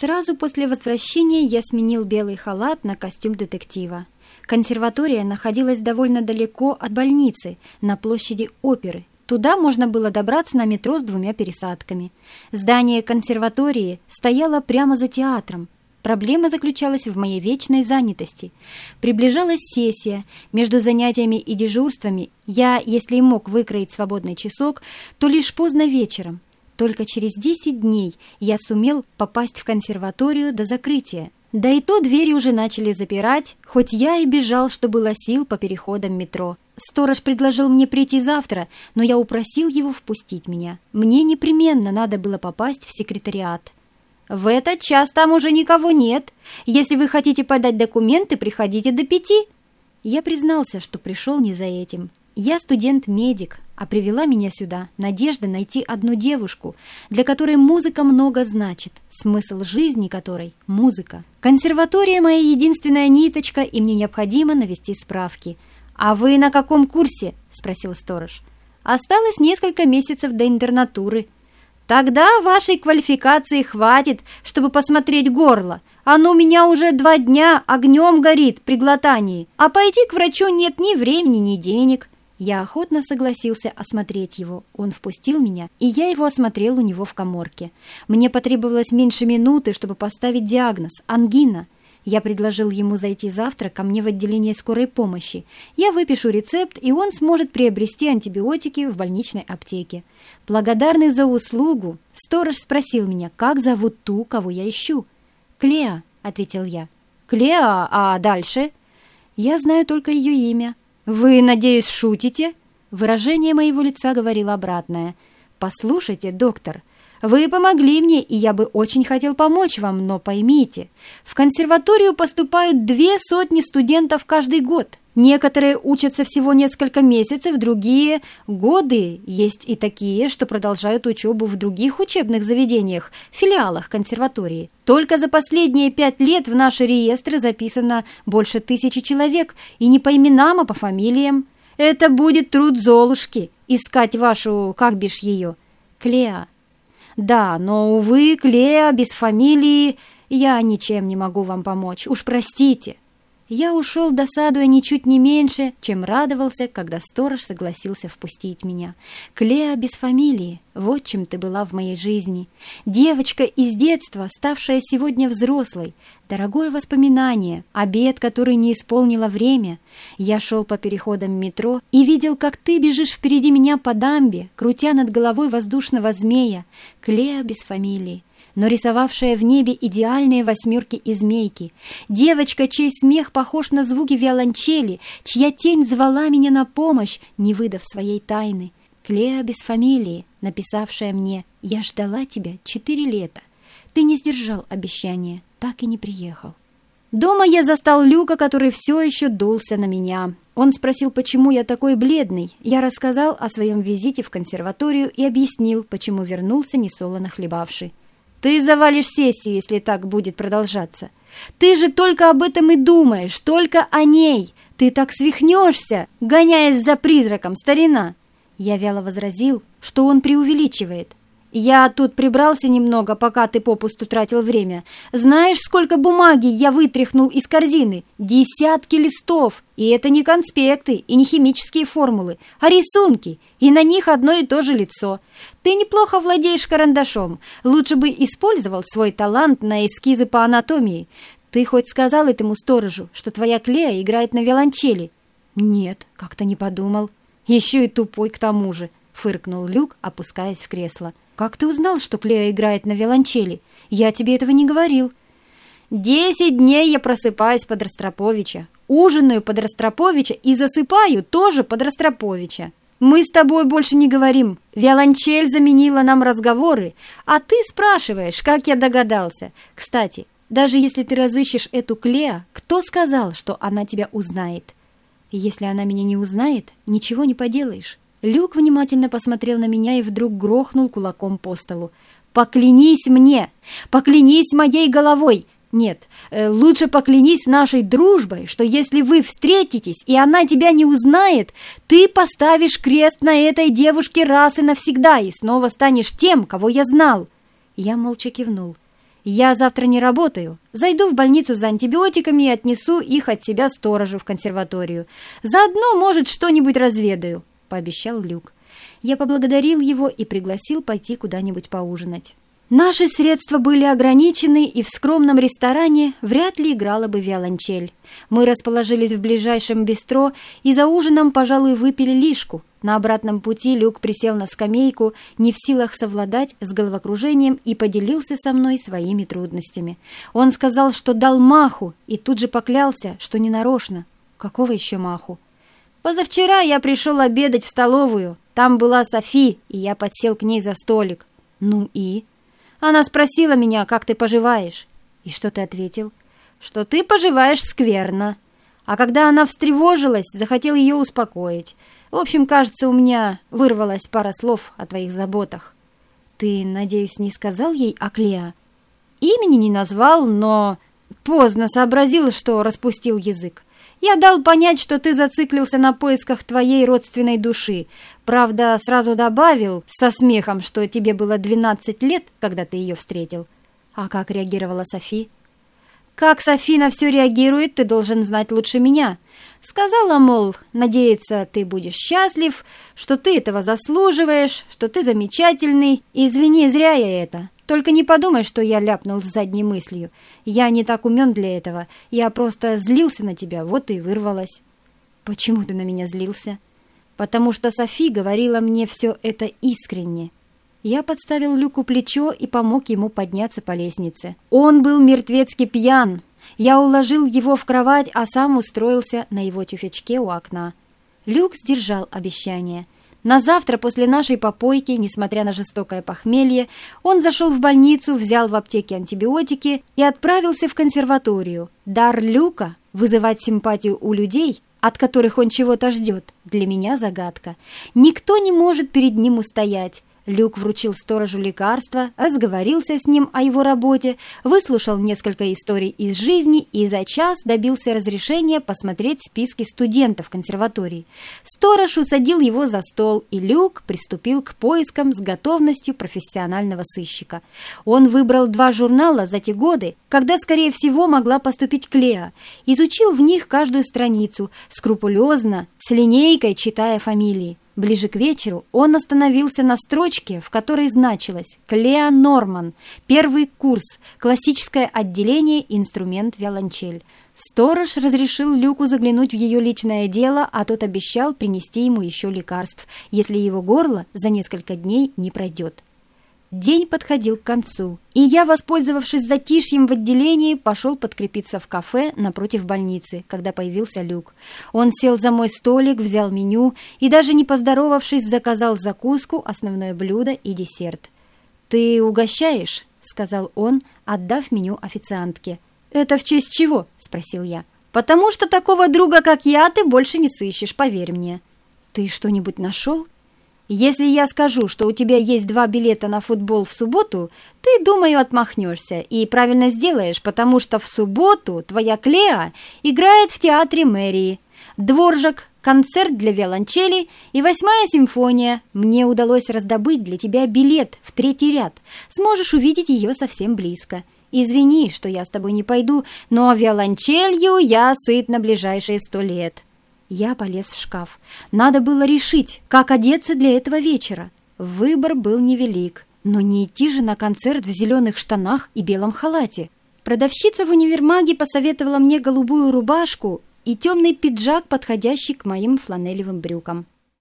Сразу после возвращения я сменил белый халат на костюм детектива. Консерватория находилась довольно далеко от больницы, на площади оперы. Туда можно было добраться на метро с двумя пересадками. Здание консерватории стояло прямо за театром. Проблема заключалась в моей вечной занятости. Приближалась сессия. Между занятиями и дежурствами я, если и мог выкроить свободный часок, то лишь поздно вечером. Только через 10 дней я сумел попасть в консерваторию до закрытия. Да и то двери уже начали запирать, хоть я и бежал, что было сил по переходам метро. Сторож предложил мне прийти завтра, но я упросил его впустить меня. Мне непременно надо было попасть в секретариат. «В этот час там уже никого нет. Если вы хотите подать документы, приходите до пяти». Я признался, что пришел не за этим. Я студент-медик, а привела меня сюда надежда найти одну девушку, для которой музыка много значит, смысл жизни которой — музыка. Консерватория — моя единственная ниточка, и мне необходимо навести справки. «А вы на каком курсе?» — спросил сторож. «Осталось несколько месяцев до интернатуры». «Тогда вашей квалификации хватит, чтобы посмотреть горло. Оно у меня уже два дня огнем горит при глотании, а пойти к врачу нет ни времени, ни денег». Я охотно согласился осмотреть его. Он впустил меня, и я его осмотрел у него в коморке. Мне потребовалось меньше минуты, чтобы поставить диагноз – ангина. Я предложил ему зайти завтра ко мне в отделение скорой помощи. Я выпишу рецепт, и он сможет приобрести антибиотики в больничной аптеке. Благодарный за услугу, сторож спросил меня, как зовут ту, кого я ищу. «Клеа», — ответил я. «Клеа, а дальше?» «Я знаю только ее имя». «Вы, надеюсь, шутите?» Выражение моего лица говорило обратное. «Послушайте, доктор, вы помогли мне, и я бы очень хотел помочь вам, но поймите, в консерваторию поступают две сотни студентов каждый год. Некоторые учатся всего несколько месяцев, другие – годы. Есть и такие, что продолжают учебу в других учебных заведениях, филиалах консерватории. Только за последние пять лет в наши реестры записано больше тысячи человек, и не по именам, а по фамилиям. Это будет труд Золушки – искать вашу, как бишь ее, Клеа. Да, но, увы, Клеа без фамилии я ничем не могу вам помочь, уж простите. Я ушел, досадуя ничуть не меньше, чем радовался, когда сторож согласился впустить меня. Клеа без фамилии, вот чем ты была в моей жизни. Девочка из детства, ставшая сегодня взрослой. Дорогое воспоминание, обед, который не исполнило время. Я шел по переходам метро и видел, как ты бежишь впереди меня по дамбе, крутя над головой воздушного змея. Клеа без фамилии но рисовавшая в небе идеальные восьмерки и змейки. Девочка, чей смех похож на звуки виолончели, чья тень звала меня на помощь, не выдав своей тайны. Клея без фамилии, написавшая мне «Я ждала тебя четыре лета». Ты не сдержал обещания, так и не приехал. Дома я застал Люка, который все еще дулся на меня. Он спросил, почему я такой бледный. Я рассказал о своем визите в консерваторию и объяснил, почему вернулся несолоно хлебавший. Ты завалишь сессию, если так будет продолжаться. Ты же только об этом и думаешь, только о ней. Ты так свихнешься, гоняясь за призраком, старина. Я вяло возразил, что он преувеличивает. «Я тут прибрался немного, пока ты попусту тратил время. Знаешь, сколько бумаги я вытряхнул из корзины? Десятки листов! И это не конспекты и не химические формулы, а рисунки, и на них одно и то же лицо. Ты неплохо владеешь карандашом. Лучше бы использовал свой талант на эскизы по анатомии. Ты хоть сказал этому сторожу, что твоя Клея играет на виолончели?» «Нет, как-то не подумал. Еще и тупой к тому же», — фыркнул Люк, опускаясь в кресло. «Как ты узнал, что Клея играет на виолончели? Я тебе этого не говорил». «Десять дней я просыпаюсь под Ростроповича, ужинаю под Ростроповича и засыпаю тоже под Ростроповича. Мы с тобой больше не говорим. Виолончель заменила нам разговоры, а ты спрашиваешь, как я догадался. Кстати, даже если ты разыщешь эту Клеа, кто сказал, что она тебя узнает? Если она меня не узнает, ничего не поделаешь». Люк внимательно посмотрел на меня и вдруг грохнул кулаком по столу. «Поклянись мне! Поклянись моей головой! Нет, э, лучше поклянись нашей дружбой, что если вы встретитесь, и она тебя не узнает, ты поставишь крест на этой девушке раз и навсегда и снова станешь тем, кого я знал!» Я молча кивнул. Я завтра не работаю. Зайду в больницу за антибиотиками и отнесу их от себя сторожу в консерваторию. Заодно, может, что-нибудь разведаю», — пообещал Люк. Я поблагодарил его и пригласил пойти куда-нибудь поужинать. Наши средства были ограничены, и в скромном ресторане вряд ли играла бы виолончель. Мы расположились в ближайшем бистро и за ужином, пожалуй, выпили лишку. На обратном пути Люк присел на скамейку, не в силах совладать с головокружением и поделился со мной своими трудностями. Он сказал, что дал маху, и тут же поклялся, что не нарочно. Какого еще маху? Позавчера я пришел обедать в столовую. Там была Софи, и я подсел к ней за столик. Ну и... Она спросила меня, как ты поживаешь. И что ты ответил? Что ты поживаешь скверно. А когда она встревожилась, захотел ее успокоить. В общем, кажется, у меня вырвалась пара слов о твоих заботах. Ты, надеюсь, не сказал ей о Клеа? Имени не назвал, но поздно сообразил, что распустил язык. Я дал понять, что ты зациклился на поисках твоей родственной души. Правда, сразу добавил со смехом, что тебе было 12 лет, когда ты ее встретил. А как реагировала Софи? Как Софи на все реагирует, ты должен знать лучше меня. Сказала, мол, надеется, ты будешь счастлив, что ты этого заслуживаешь, что ты замечательный. Извини, зря я это. Только не подумай, что я ляпнул с задней мыслью. Я не так умен для этого. Я просто злился на тебя, вот и вырвалась. Почему ты на меня злился? Потому что Софи говорила мне все это искренне. Я подставил Люку плечо и помог ему подняться по лестнице. Он был мертвецки пьян. Я уложил его в кровать, а сам устроился на его тюфячке у окна. Люк сдержал обещание — на завтра после нашей попойки, несмотря на жестокое похмелье, он зашел в больницу, взял в аптеке антибиотики и отправился в консерваторию. Дар Люка – вызывать симпатию у людей, от которых он чего-то ждет, для меня загадка. Никто не может перед ним устоять. Люк вручил сторожу лекарства, разговорился с ним о его работе, выслушал несколько историй из жизни и за час добился разрешения посмотреть списки студентов консерватории. Сторож усадил его за стол, и Люк приступил к поискам с готовностью профессионального сыщика. Он выбрал два журнала за те годы, когда, скорее всего, могла поступить Клеа, изучил в них каждую страницу, скрупулезно, с линейкой читая фамилии. Ближе к вечеру он остановился на строчке, в которой значилось «Клеа Норман, первый курс, классическое отделение, инструмент виолончель». Сторож разрешил Люку заглянуть в ее личное дело, а тот обещал принести ему еще лекарств, если его горло за несколько дней не пройдет. День подходил к концу, и я, воспользовавшись затишьем в отделении, пошел подкрепиться в кафе напротив больницы, когда появился Люк. Он сел за мой столик, взял меню и, даже не поздоровавшись, заказал закуску, основное блюдо и десерт. «Ты угощаешь?» — сказал он, отдав меню официантке. «Это в честь чего?» — спросил я. «Потому что такого друга, как я, ты больше не сыщешь, поверь мне». «Ты что-нибудь нашел?» Если я скажу, что у тебя есть два билета на футбол в субботу, ты, думаю, отмахнешься и правильно сделаешь, потому что в субботу твоя Клеа играет в театре мэрии. Дворжак, концерт для виолончели и восьмая симфония. Мне удалось раздобыть для тебя билет в третий ряд. Сможешь увидеть ее совсем близко. Извини, что я с тобой не пойду, но виолончелью я сыт на ближайшие сто лет». Я полез в шкаф. Надо было решить, как одеться для этого вечера. Выбор был невелик, но не идти же на концерт в зеленых штанах и белом халате. Продавщица в универмаге посоветовала мне голубую рубашку и темный пиджак, подходящий к моим фланелевым брюкам.